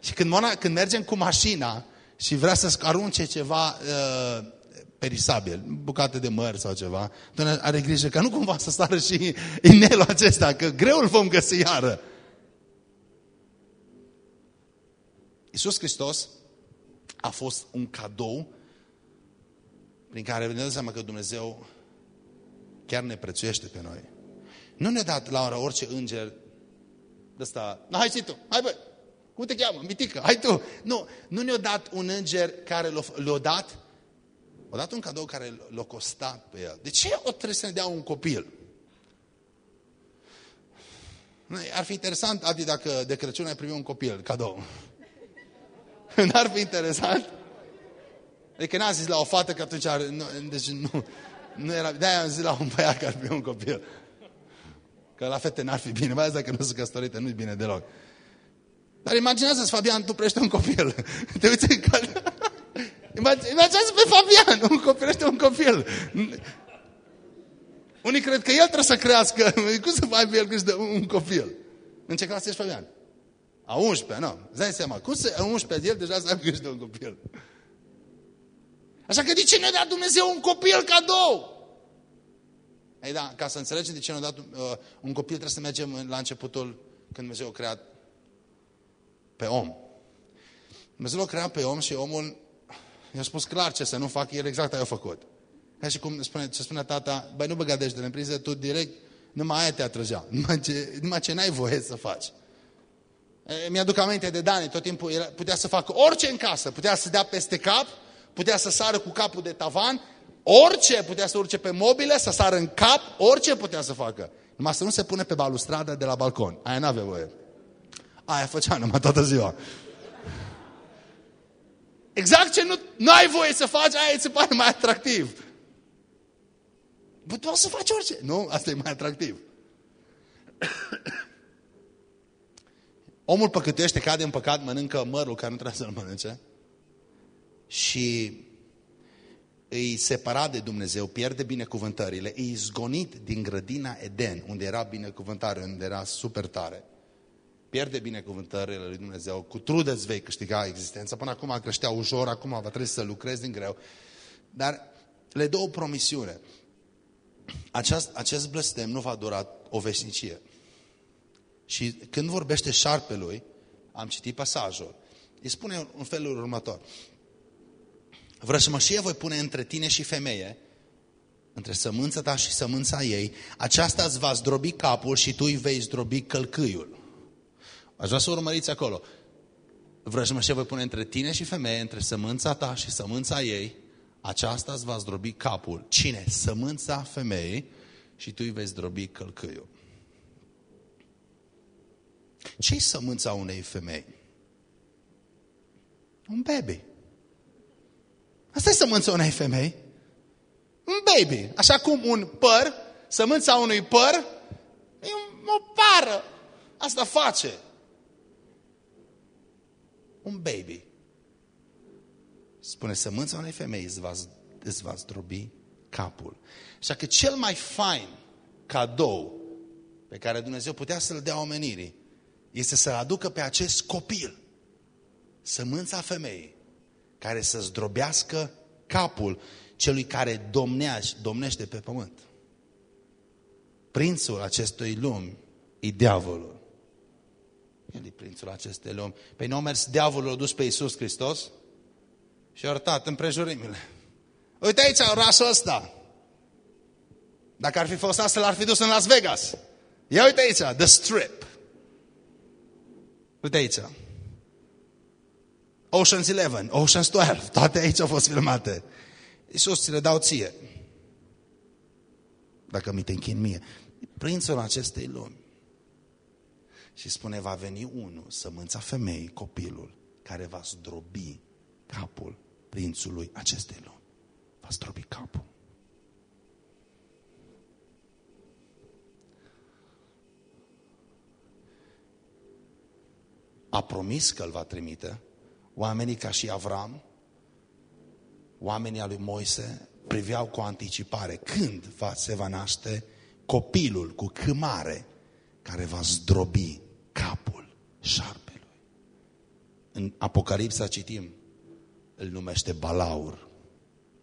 Și când, Mona, când mergem cu mașina și vrea să arunce ceva uh, perisabil, bucate de măr sau ceva, Doamne are grijă că nu cumva să sară și inelul acesta, că greu îl vom găsi iară. Iisus Hristos a fost un cadou prin care ne dăm seama că Dumnezeu chiar ne prețuiește pe noi. Nu ne-a dat la orice înger de ăsta, no, hai și tu, hai bă, cum te cheamă? Mitică, hai tu. Nu, nu ne-a dat un înger care l-a dat, a dat un cadou care l-a costat pe el. De ce o trebuie să ne dea un copil? Ar fi interesant, Adi, dacă de Crăciun ai primit un copil, cadou. N-ar fi interesant? Adică n-a zis la o fată că atunci are... Nu, deci nu, nu era... De-aia am zis la un băiat că ar fi un copil. Că la fete n-ar fi bine, mai ales dacă nu sunt căsătorite, nu-i bine deloc. Dar imaginează-ți, Fabian, tu prește un copil. Te uiți în cal... Imaginează pe Fabian, un copil este un copil. Unii cred că el trebuie să crească. Cum să faci pe el când un copil? În ce clasă ești, Fabian? A 11, nu. Îți dai seama. Cum să, a 11 el deja să aibă grijă de un copil? Așa că de ce ne-a dat Dumnezeu un copil cadou? Ei da, ca să înțelegem de ce ne-a dat uh, un copil, trebuie să mergem la începutul când Dumnezeu a creat pe om. Dumnezeu l-a creat pe om și omul i-a spus clar ce să nu fac, el exact aia a făcut. Ca și cum spune, ce spune tata, băi, nu băga de în priză, tu direct, numai aia te atrăgea, numai ce, numai ce n-ai voie să faci. Mi-aduc aminte de Dani, tot timpul era, putea să facă orice în casă, putea să dea peste cap, putea să sară cu capul de tavan, orice putea să urce pe mobile, să sară în cap, orice putea să facă. Numai să nu se pune pe balustradă de la balcon. Aia n-avea voie. Aia făcea numai toată ziua. Exact ce nu, nu ai voie să faci, aia îți se pare mai atractiv. Bă, tu o să faci orice. Nu, asta e mai atractiv. Omul păcătuiește, cade în păcat, mănâncă mărul care nu trebuie să-l mănânce și îi separat de Dumnezeu, pierde binecuvântările, îi zgonit din grădina Eden, unde era binecuvântare, unde era super tare. Pierde binecuvântările lui Dumnezeu, cu trudă îți vei câștiga existența. Până acum creștea ușor, acum va trebui să lucrezi din greu. Dar le dă o promisiune. Acest, acest blestem nu va dura o veșnicie. Și când vorbește șarpelui, am citit pasajul, îi spune în felul următor. Vrășmășie voi pune între tine și femeie, între sămânța ta și sămânța ei, aceasta îți va zdrobi capul și tu îi vei zdrobi călcâiul. Aș vrea să urmăriți acolo. Vrăjmășie voi pune între tine și femeie, între sămânța ta și sămânța ei, aceasta îți va zdrobi capul. Cine? Sămânța femeii și tu îi vei zdrobi călcâiul. Ce-i sămânța unei femei? Un baby. Asta e sămânța unei femei. Un baby. Așa cum un păr, sămânța unui păr, e o pară. Asta face. Un baby. Spune, sămânța unei femei îți va, îți va zdrobi capul. Așa că cel mai fain cadou pe care Dumnezeu putea să-l dea omenirii este să aducă pe acest copil, sămânța femeii, care să zdrobească capul celui care domneaște, domnește pe pământ. Prințul acestui lumi e diavolul. El e prințul acestei lumi. Păi nu a mers diavolul, a dus pe Iisus Hristos și a arătat împrejurimile. Uite aici orașul ăsta. Dacă ar fi fost asta, l-ar fi dus în Las Vegas. Ia uite aici, The Strip. Uite aici. Ocean's 11, Ocean's 12, toate aici au fost filmate. Iisus ți le dau ție. Dacă mi te închin mie. Prințul acestei lumi. Și spune, va veni unul, sămânța femeii, copilul, care va zdrobi capul prințului acestei lumi. Va zdrobi capul. a promis că îl va trimite, oamenii ca și Avram, oamenii al lui Moise, priveau cu anticipare când va, se va naște copilul cu câmare care va zdrobi capul șarpelui. În Apocalipsa citim, îl numește Balaur.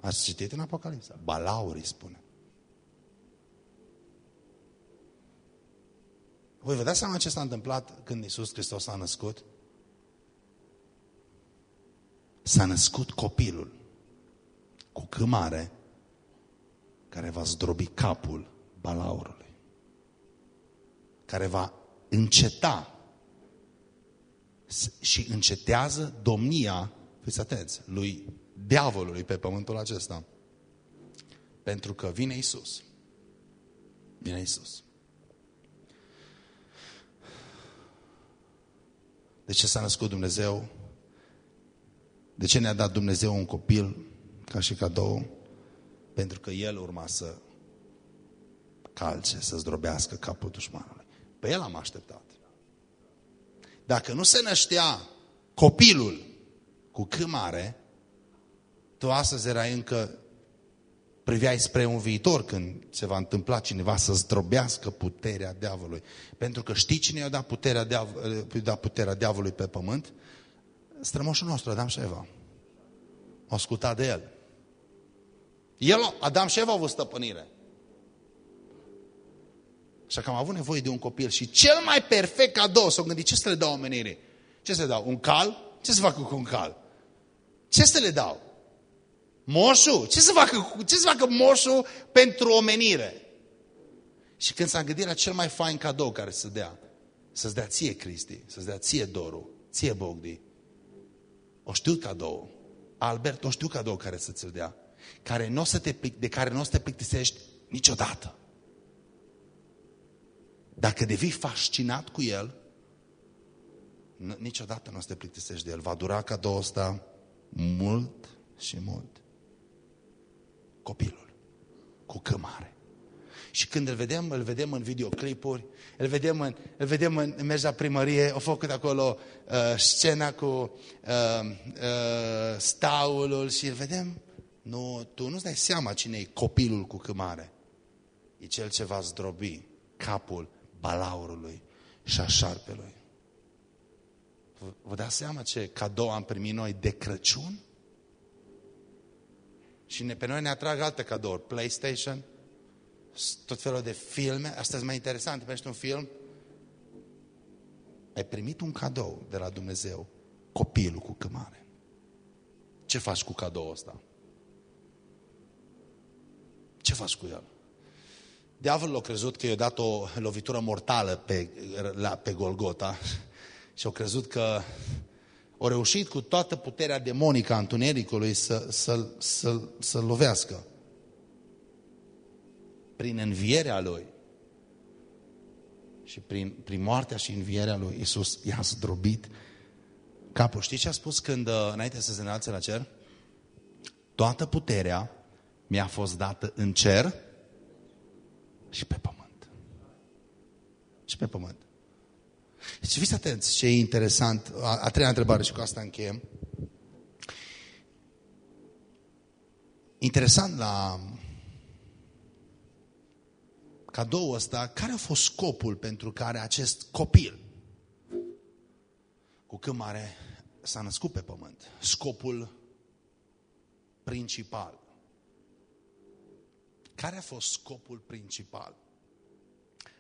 Ați citit în Apocalipsa? Balaur îi spune. Voi vă dați seama ce s-a întâmplat când Iisus Hristos s-a născut? S-a născut copilul cu câmare care va zdrobi capul balaurului. Care va înceta și încetează domnia, fiți atenți, lui diavolului pe pământul acesta. Pentru că vine Isus. Vine Isus. De ce s-a născut Dumnezeu? De ce ne-a dat Dumnezeu un copil ca și cadou? Pentru că El urma să calce, să zdrobească capul dușmanului. Pe El am așteptat. Dacă nu se năștea copilul cu câmare, tu astăzi erai încă priveai spre un viitor când se va întâmpla cineva să zdrobească puterea diavolului. Pentru că știi cine i-a dat puterea, diav dat puterea diavolului pe pământ? Strămoșul nostru, Adam și Eva. Au ascultat de el. El, Adam și Eva au avut stăpânire. Așa că am avut nevoie de un copil și cel mai perfect cadou, s-au gândit, ce să le dau omenirii? Ce să le dau? Un cal? Ce să facă cu un cal? Ce să le dau? Moșul? Ce să facă, ce să facă moșul pentru omenire? Și când s-a gândit la cel mai fain cadou care să dea, să-ți dea ție Cristi, să-ți dea ție Doru, ție Bogdi, o știu cadou. Albert, o știu cadou care să ți-l dea, care n-o să te, de care nu o să te plictisești niciodată. Dacă devii fascinat cu el, niciodată nu o să te plictisești de el. Va dura cadou ăsta mult și mult copilul cu cămare. Și când îl vedem, îl vedem în videoclipuri, îl vedem în, îl vedem în, mergi la primărie, au făcut acolo uh, scena cu uh, uh, staulul și îl vedem. Nu, tu nu-ți dai seama cine e copilul cu cămare. E cel ce va zdrobi capul balaurului și a șarpelui. Vă dați seama ce cadou am primit noi de Crăciun? Și ne, pe noi ne atrag alte cadouri. PlayStation, tot felul de filme. Asta e mai interesant. Primești un film, ai primit un cadou de la Dumnezeu, copilul cu cămare. Ce faci cu cadoul ăsta? Ce faci cu el? Diavolul a crezut că i-a dat o lovitură mortală pe, la, pe Golgota și au crezut că au reușit cu toată puterea demonică a întunericului să, să, să, să lovească. Prin învierea lui și prin, prin moartea și învierea lui Iisus i-a zdrobit capul. Știți ce a spus când, uh, înainte să se înalțe la cer? Toată puterea mi-a fost dată în cer și pe pământ. Și pe pământ. Deci fiți atenți ce e interesant. A, a treia întrebare și cu asta încheiem. Interesant la cadou ăsta, care a fost scopul pentru care acest copil cu cât mare s-a născut pe pământ? Scopul principal. Care a fost scopul principal?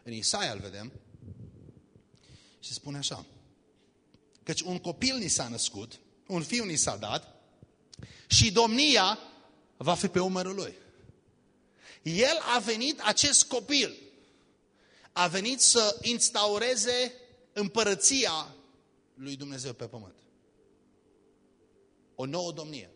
În Isaia îl vedem, și spune așa. Căci un copil ni s-a născut, un fiu ni s-a dat și domnia va fi pe umărul lui. El a venit, acest copil, a venit să instaureze împărăția lui Dumnezeu pe pământ. O nouă domnie.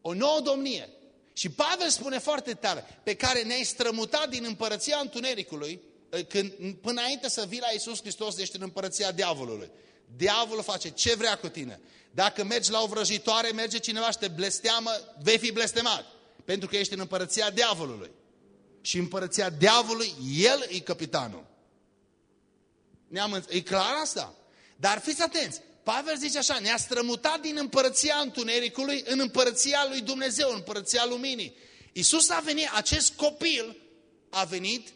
O nouă domnie. Și Pavel spune foarte tare, pe care ne-ai strămutat din împărăția întunericului când, până înainte să vii la Iisus Hristos, ești în împărăția diavolului. Diavolul face ce vrea cu tine. Dacă mergi la o vrăjitoare, merge cineva și te blesteamă, vei fi blestemat. Pentru că ești în împărăția diavolului. Și împărăția diavolului, el e capitanul. Ne-am, e clar asta? Dar fiți atenți, Pavel zice așa, ne-a strămutat din împărăția întunericului în împărăția lui Dumnezeu, în împărăția luminii. Iisus a venit, acest copil a venit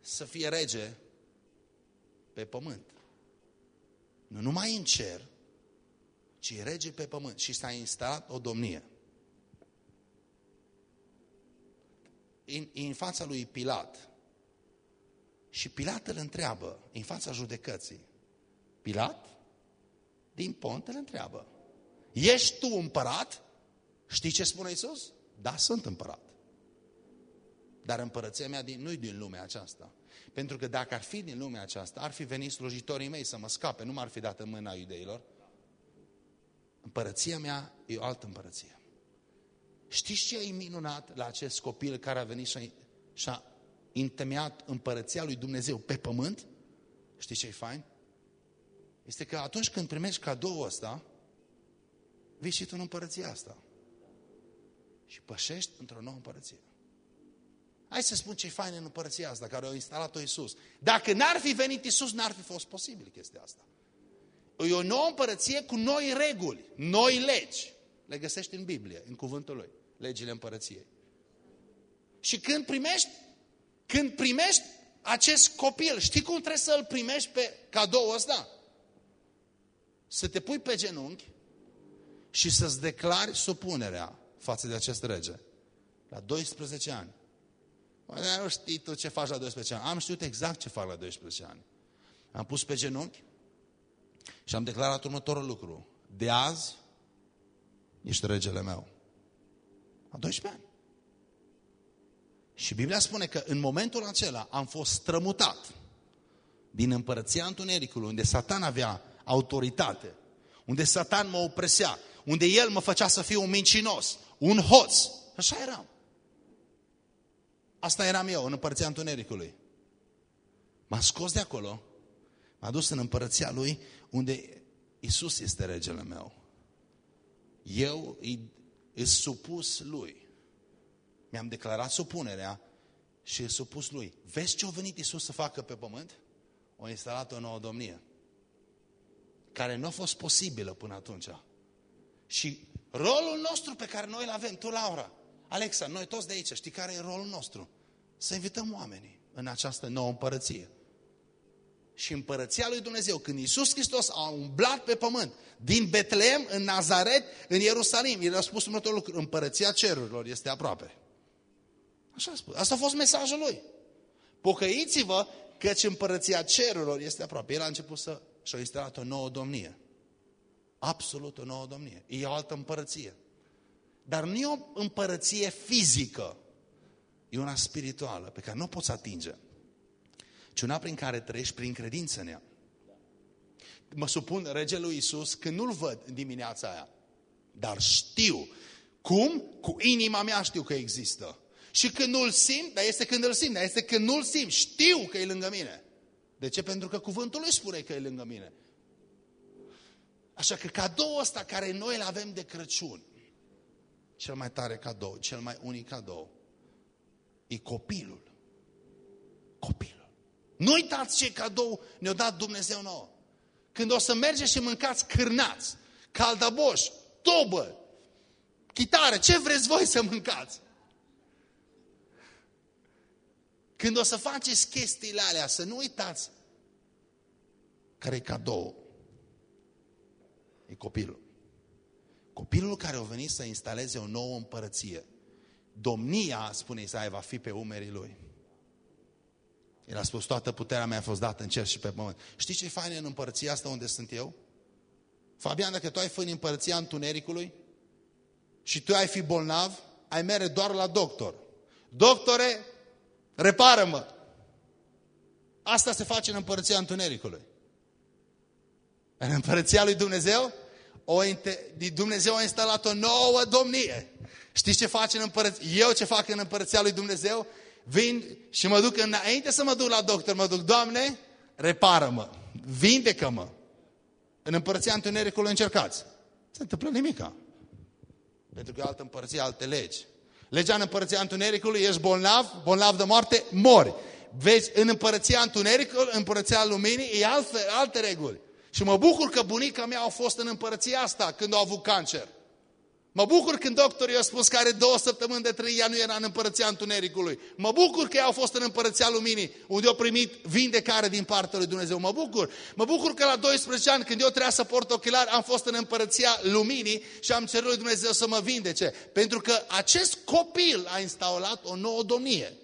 să fie rege pe pământ. Nu numai în cer, ci rege pe pământ. Și s-a instalat o domnie. În, în fața lui Pilat. Și Pilat îl întreabă, în fața judecății. Pilat, din pont, îl întreabă. Ești tu împărat? Știi ce spune Iisus? Da, sunt împărat. Dar împărăția mea nu-i din lumea aceasta. Pentru că dacă ar fi din lumea aceasta, ar fi venit slujitorii mei să mă scape, nu m-ar fi dat în mâna iudeilor. Împărăția mea e o altă împărăție. Știți ce e minunat la acest copil care a venit și a, întemeiat împărăția lui Dumnezeu pe pământ? Știți ce e fain? Este că atunci când primești cadoul ăsta, vii și tu în împărăția asta. Și pășești într-o nouă împărăție. Hai să spun ce e fain în împărăția asta, care a instalat-o Iisus. Dacă n-ar fi venit Iisus, n-ar fi fost posibil chestia asta. E o nouă împărăție cu noi reguli, noi legi. Le găsești în Biblie, în cuvântul lui, legile împărăției. Și când primești, când primești acest copil, știi cum trebuie să-l primești pe cadou ăsta? Să te pui pe genunchi și să-ți declari supunerea față de acest rege. La 12 ani. Dar nu știi tu ce faci la 12 ani. Am știut exact ce fac la 12 ani. Am pus pe genunchi și am declarat următorul lucru. De azi ești regele meu. A 12 ani. Și Biblia spune că în momentul acela am fost strămutat din împărăția întunericului, unde Satan avea autoritate, unde Satan mă opresea, unde el mă făcea să fiu un mincinos, un hoț. Așa eram. Asta eram eu, în împărăția întunericului. M-a scos de acolo, m-a dus în împărăția lui, unde Isus este regele meu. Eu îi supus lui. Mi-am declarat supunerea și îi supus lui. Vezi ce a venit Isus să facă pe pământ? O instalat o nouă domnie. Care nu a fost posibilă până atunci. Și rolul nostru pe care noi îl avem, tu Laura, Alexa, noi toți de aici, știi care e rolul nostru? Să invităm oamenii în această nouă împărăție. Și împărăția lui Dumnezeu, când Iisus Hristos a umblat pe pământ, din Betleem, în Nazaret, în Ierusalim, el a spus următorul lucru, împărăția cerurilor este aproape. Așa a spus. Asta a fost mesajul lui. Pocăiți-vă căci împărăția cerurilor este aproape. El a început să și-a instalat o nouă domnie. Absolut o nouă domnie. E o altă împărăție. Dar nu e o împărăție fizică. E una spirituală pe care nu o poți atinge. Ci una prin care trăiești prin credință în ea. Mă supun regelui Iisus când nu-l văd în dimineața aia. Dar știu. Cum? Cu inima mea știu că există. Și când nu-l simt, dar este când îl simt, dar este când nu-l simt, știu că e lângă mine. De ce? Pentru că cuvântul lui spune că e lângă mine. Așa că cadoul ăsta care noi îl avem de Crăciun, cel mai tare cadou, cel mai unic cadou, e copilul. Copilul. Nu uitați ce cadou ne-a dat Dumnezeu nouă. Când o să mergeți și mâncați cârnați, caldaboș, tobă, chitară, ce vreți voi să mâncați? Când o să faceți chestiile alea, să nu uitați care e cadou. E copilul. Copilul care a venit să instaleze o nouă împărăție. Domnia, spune Isaia, va fi pe umerii lui. El a spus, toată puterea mea a fost dată în cer și pe pământ. Știi ce e fain în împărăția asta unde sunt eu? Fabian, dacă tu ai fi în împărăția întunericului și tu ai fi bolnav, ai mere doar la doctor. Doctore, repară-mă! Asta se face în împărăția întunericului. În împărăția lui Dumnezeu, o, Dumnezeu a instalat o nouă domnie. Știți ce face în împărăția? Eu ce fac în împărăția lui Dumnezeu? Vin și mă duc înainte să mă duc la doctor, mă duc, Doamne, repară-mă, vindecă-mă. În împărăția întunericului încercați. Se întâmplă nimica. Pentru că e altă împărăție, alte legi. Legea în împărăția întunericului, ești bolnav, bolnav de moarte, mori. Vezi, în împărăția întunericului, în împărăția luminii, e alte, alte reguli. Și mă bucur că bunica mea a fost în împărăția asta când a avut cancer. Mă bucur când doctorii au spus că are două săptămâni de trei, ea nu era în împărăția întunericului. Mă bucur că ea a fost în împărăția luminii, unde au primit vindecare din partea lui Dumnezeu. Mă bucur. Mă bucur că la 12 ani, când eu trebuia să port ochelari, am fost în împărăția luminii și am cerut lui Dumnezeu să mă vindece. Pentru că acest copil a instaurat o nouă domnie.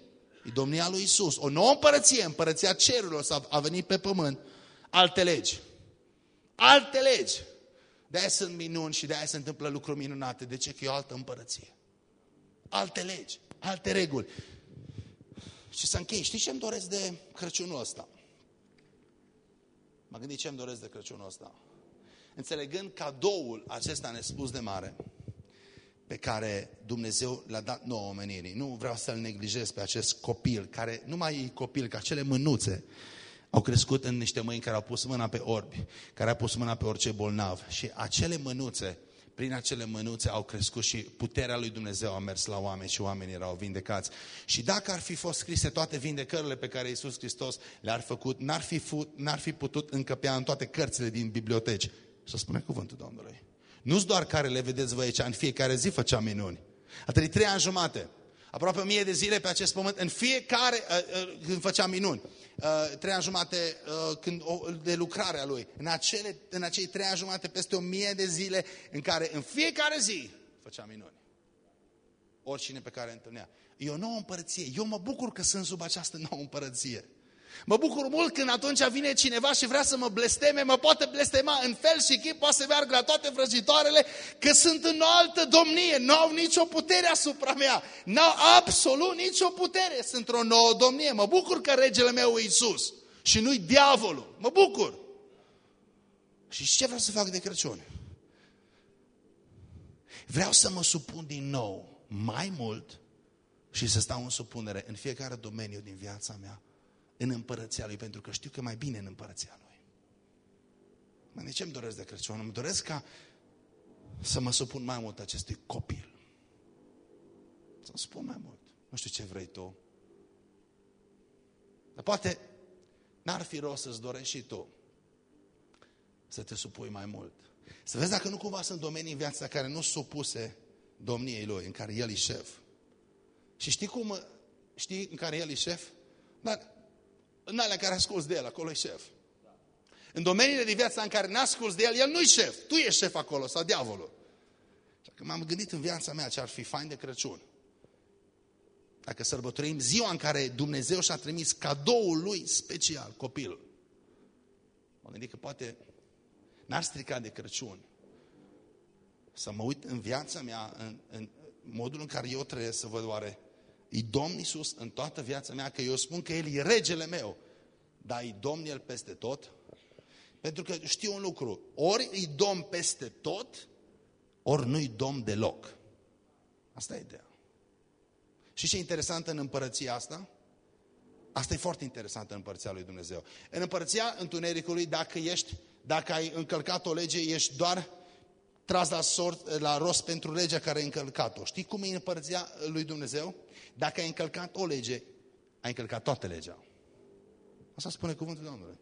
E domnia lui Isus. O nouă împărăție, împărăția cerurilor, a venit pe pământ. Alte legi. Alte legi. De-aia sunt minuni și de-aia se întâmplă lucruri minunate. De ce? Că e o altă împărăție. Alte legi, alte reguli. Și să închei. Știi ce îmi doresc de Crăciunul ăsta? Mă gândit ce îmi doresc de Crăciunul ăsta. Înțelegând cadoul acesta nespus de mare, pe care Dumnezeu l-a dat nouă omenirii. Nu vreau să-l neglijez pe acest copil, care nu mai e copil, ca acele mânuțe au crescut în niște mâini care au pus mâna pe orbi, care au pus mâna pe orice bolnav. Și acele mânuțe, prin acele mânuțe au crescut și puterea lui Dumnezeu a mers la oameni și oamenii erau vindecați. Și dacă ar fi fost scrise toate vindecările pe care Iisus Hristos le-ar făcut, n-ar fi, n-ar fi putut încăpea în toate cărțile din biblioteci. Să spune cuvântul Domnului. Nu-s doar care le vedeți voi aici, în fiecare zi făcea minuni. A trăit trei ani jumate aproape o mie de zile pe acest pământ, în fiecare, uh, uh, când făcea minuni, uh, trei ani jumate când, de lucrarea lui, în, acele, în acei trei ani jumate, peste o mie de zile, în care în fiecare zi făcea minuni. Oricine pe care întâlnea. E o nouă împărăție. Eu mă bucur că sunt sub această nouă împărăție. Mă bucur mult când atunci vine cineva și vrea să mă blesteme, mă poate blestema în fel și chip, poate să meargă la toate vrăjitoarele, că sunt în o altă domnie, nu au nicio putere asupra mea, nu au absolut nicio putere, sunt într-o nouă domnie. Mă bucur că regele meu e Iisus și nu-i diavolul, mă bucur. Și ce vreau să fac de Crăciun? Vreau să mă supun din nou mai mult și să stau în supunere în fiecare domeniu din viața mea în împărăția Lui, pentru că știu că mai bine în împărăția Lui. Mă, de ce îmi doresc de Crăciun? Îmi doresc ca să mă supun mai mult acestui copil. Să mă supun mai mult. Nu știu ce vrei tu. Dar poate n-ar fi rost să-ți dorești și tu să te supui mai mult. Să vezi dacă nu cumva sunt domenii în viața care nu sunt supuse domniei lui, în care el e șef. Și știi cum, știi în care el e șef? Dar în alea care asculți de el, acolo e șef. În domeniile de viață în care n-asculți de el, el nu-i șef. Tu ești șef acolo, sau diavolul. Și că m-am gândit în viața mea ce ar fi fain de Crăciun. Dacă sărbătorim ziua în care Dumnezeu și-a trimis cadoul lui special, copilul. M-am gândit că poate n-ar strica de Crăciun să mă uit în viața mea, în, în modul în care eu trăiesc, să văd oare E Domn Iisus în toată viața mea, că eu spun că El e regele meu, dar e Domn El peste tot? Pentru că știu un lucru, ori e Domn peste tot, ori nu-i Domn deloc. Asta e ideea. Și ce e interesant în împărăția asta? Asta e foarte interesant în împărția lui Dumnezeu. În împărția întunericului, dacă ești, dacă ai încălcat o lege, ești doar tras la, sort, la rost pentru legea care ai încălcat-o. Știi cum e împărția lui Dumnezeu? Dacă ai încălcat o lege, ai încălcat toată legea. Asta spune cuvântul Domnului.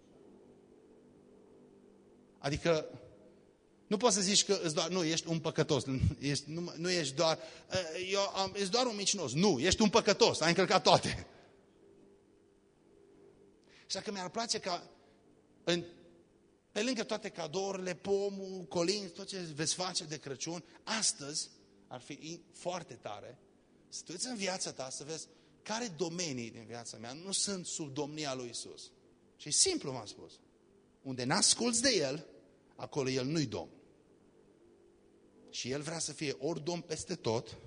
Adică nu poți să zici că îți doar, nu, ești un păcătos. Ești, nu, nu ești doar, eu am, ești doar un micinos. Nu, ești un păcătos, ai încălcat toate. Și dacă mi-ar place ca în, pe lângă toate cadourile, pomul, colinzi, tot ce veți face de Crăciun, astăzi ar fi foarte tare să te uiți în viața ta să vezi care domenii din viața mea nu sunt sub domnia lui Isus. Și simplu m-am spus. Unde n-asculți de El, acolo El nu-i domn. Și El vrea să fie ori domn peste tot,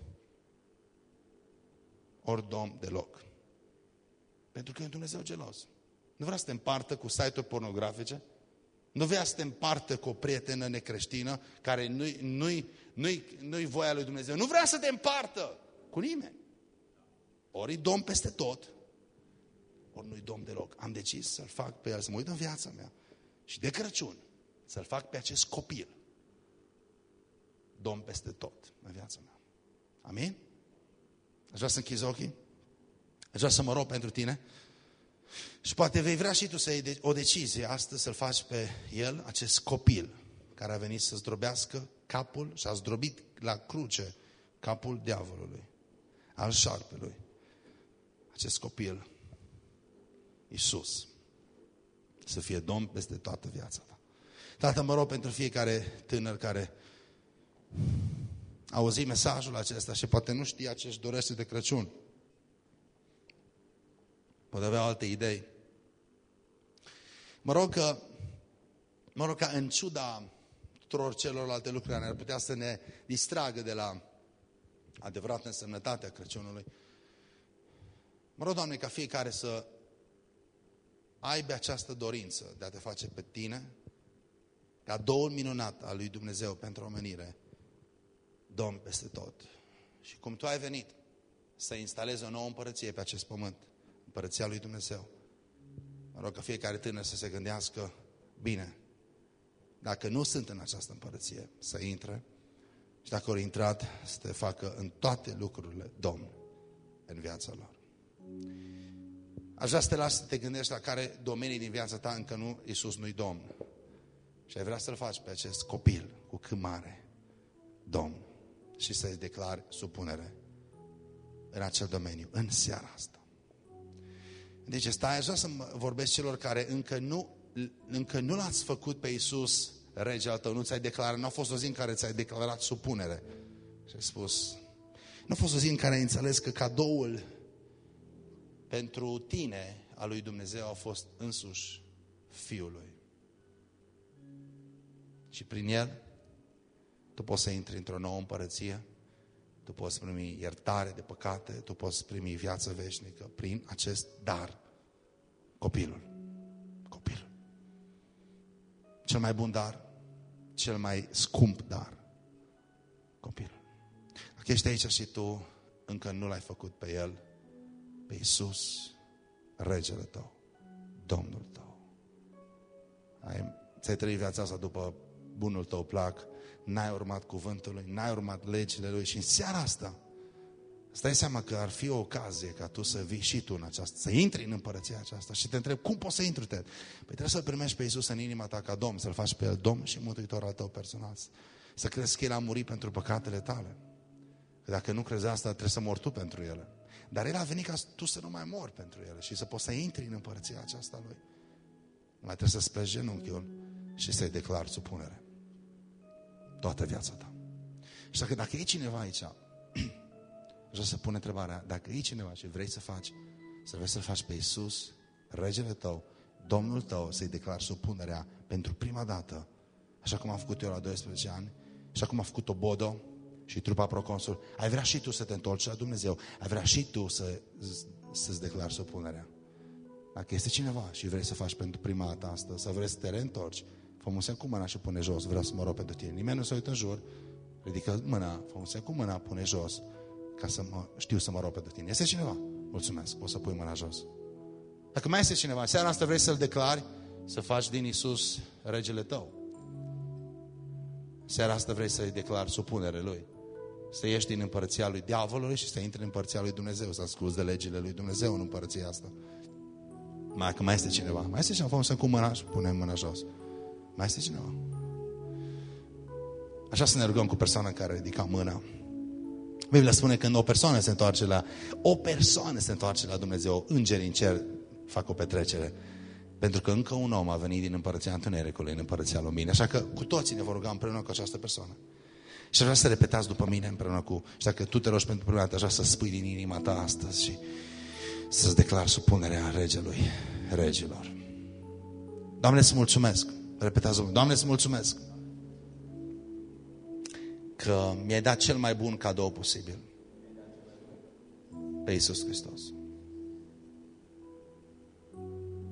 ori domn deloc. Pentru că e un Dumnezeu gelos. Nu vrea să te împartă cu site-uri pornografice, nu vrea să te împartă cu o prietenă necreștină care nu-i, nu-i, nu-i, nu-i voia lui Dumnezeu. Nu vrea să te împartă cu nimeni. Ori domn peste tot, ori nu-i domn deloc. Am decis să-l fac pe el, să mă uit în viața mea și de Crăciun să-l fac pe acest copil domn peste tot în viața mea. Amin? Aș vrea să închizi ochii. Aș vrea să mă rog pentru tine. Și poate vei vrea și tu să iei o decizie astăzi să-l faci pe el, acest copil care a venit să zdrobească capul și a zdrobit la cruce capul diavolului, al șarpelui. Acest copil, Iisus, să fie Domn peste toată viața ta. Tată, mă rog pentru fiecare tânăr care a auzit mesajul acesta și poate nu știa ce își dorește de Crăciun. Poate avea alte idei. Mă rog că, mă rog ca în ciuda tuturor celorlalte lucruri care ar putea să ne distragă de la adevărată însemnătatea Crăciunului, mă rog, Doamne, ca fiecare să aibă această dorință de a te face pe tine, ca două minunat al lui Dumnezeu pentru omenire, Domn peste tot. Și cum Tu ai venit să instalezi o nouă împărăție pe acest pământ, împărăția lui Dumnezeu, mă rog ca fiecare tânăr să se gândească bine, dacă nu sunt în această împărăție, să intre și dacă au intrat, să te facă în toate lucrurile Domn în viața lor. Aș vrea să te las să te gândești la care domenii din viața ta încă nu, Iisus nu-i Domn. Și ai vrea să-L faci pe acest copil cu cât mare Domn și să-i declari supunere în acel domeniu, în seara asta. Deci stai așa să vorbesc celor care încă nu, încă nu l-ați făcut pe Iisus rege al tău, nu ți-ai declarat, nu a fost o zi în care ți-ai declarat supunere. Și ai spus, nu a fost o zi în care ai înțeles că cadoul pentru tine a lui Dumnezeu a fost însuși Fiul lui. Și prin El tu poți să intri într-o nouă împărăție, tu poți primi iertare de păcate, tu poți primi viață veșnică prin acest dar, copilul. Copilul. Cel mai bun dar, cel mai scump dar, copilul. Dacă ești aici și tu încă nu l-ai făcut pe el, pe Iisus, regele tău, Domnul tău. Ai, ți-ai trăit viața asta după bunul tău plac, n-ai urmat cuvântul lui, n-ai urmat legile lui și în seara asta stai seama că ar fi o ocazie ca tu să vii și tu în această, să intri în împărăția aceasta și te întreb, cum poți să intri, Ted? Păi trebuie să-L primești pe Iisus în inima ta ca Domn, să-L faci pe El Domn și Mântuitor al tău personal. Să crezi că El a murit pentru păcatele tale. Că dacă nu crezi asta, trebuie să mori tu pentru ele. Dar El a venit ca tu să nu mai mori pentru ele și să poți să intri în împărăția aceasta Lui. Mai trebuie să speli genunchiul și să-i declari supunere toată viața ta. Și dacă, dacă e cineva aici, vreau să pune întrebarea, dacă e cineva și vrei să faci, să vrei să-L faci pe Iisus, regele tău, Domnul tău, să-i declari supunerea pentru prima dată, așa cum am făcut eu la 12 ani, așa cum a făcut-o Bodo și trupa proconsul, ai vrea și tu să te întorci la Dumnezeu, ai vrea și tu să, să-ți declari supunerea. Dacă este cineva și vrei să faci pentru prima dată asta, să vrei să te reîntorci, Fă un semn cu mâna și pune jos, vreau să mă rog pentru tine. Nimeni nu se uită în jur, ridică mâna, fă un semn cu mâna, pune jos, ca să mă, știu să mă rog pentru tine. Este cineva? Mulțumesc, poți să pui mâna jos. Dacă mai este cineva, seara asta vrei să-L declari, să faci din Isus regele tău. Seara asta vrei să-i declari supunere Lui. Să ieși din împărăția lui diavolului și să intri în împărăția lui Dumnezeu, să asculți de legile lui Dumnezeu în împărăția asta. Mai, că mai este cineva. Mai este cineva, fă un semn cu mâna și punem mâna jos. Mai este cineva? Așa să ne rugăm cu persoana care ridica mâna. Biblia spune că când o persoană se întoarce la o persoană se întoarce la Dumnezeu, îngerii în cer fac o petrecere. Pentru că încă un om a venit din împărăția întunericului în împărăția luminii. Așa că cu toții ne vor ruga împreună cu această persoană. Și vreau să repetați după mine împreună cu... Și dacă tu te rogi pentru prima dată, așa să spui din inima ta astăzi și să-ți declar supunerea regelui, regilor. Doamne, să mulțumesc Repetați, Doamne, îți mulțumesc că mi-ai dat cel mai bun cadou posibil pe Iisus Hristos.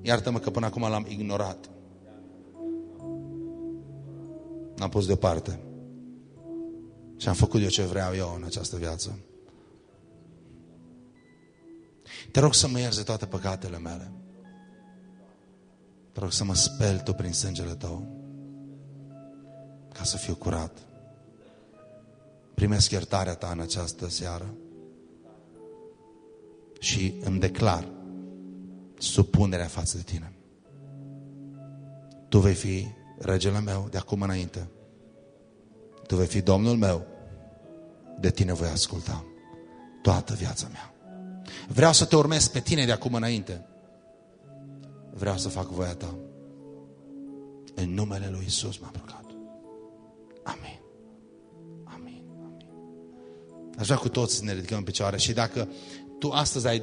Iartă-mă că până acum l-am ignorat. L-am pus deoparte. Și am făcut eu ce vreau eu în această viață. Te rog să mă ierzi toate păcatele mele. Te rog să mă speli Tu prin sângele Tău ca să fiu curat. Primesc iertarea Ta în această seară și îmi declar supunerea față de tine. Tu vei fi regele meu de acum înainte. Tu vei fi Domnul meu. De tine voi asculta toată viața mea. Vreau să te urmez pe tine de acum înainte. Vreau să fac voia ta. În numele lui Isus m-am rugat. Amin. Amin. Amin. Aș vrea cu toți să ne ridicăm în picioare și dacă tu astăzi ai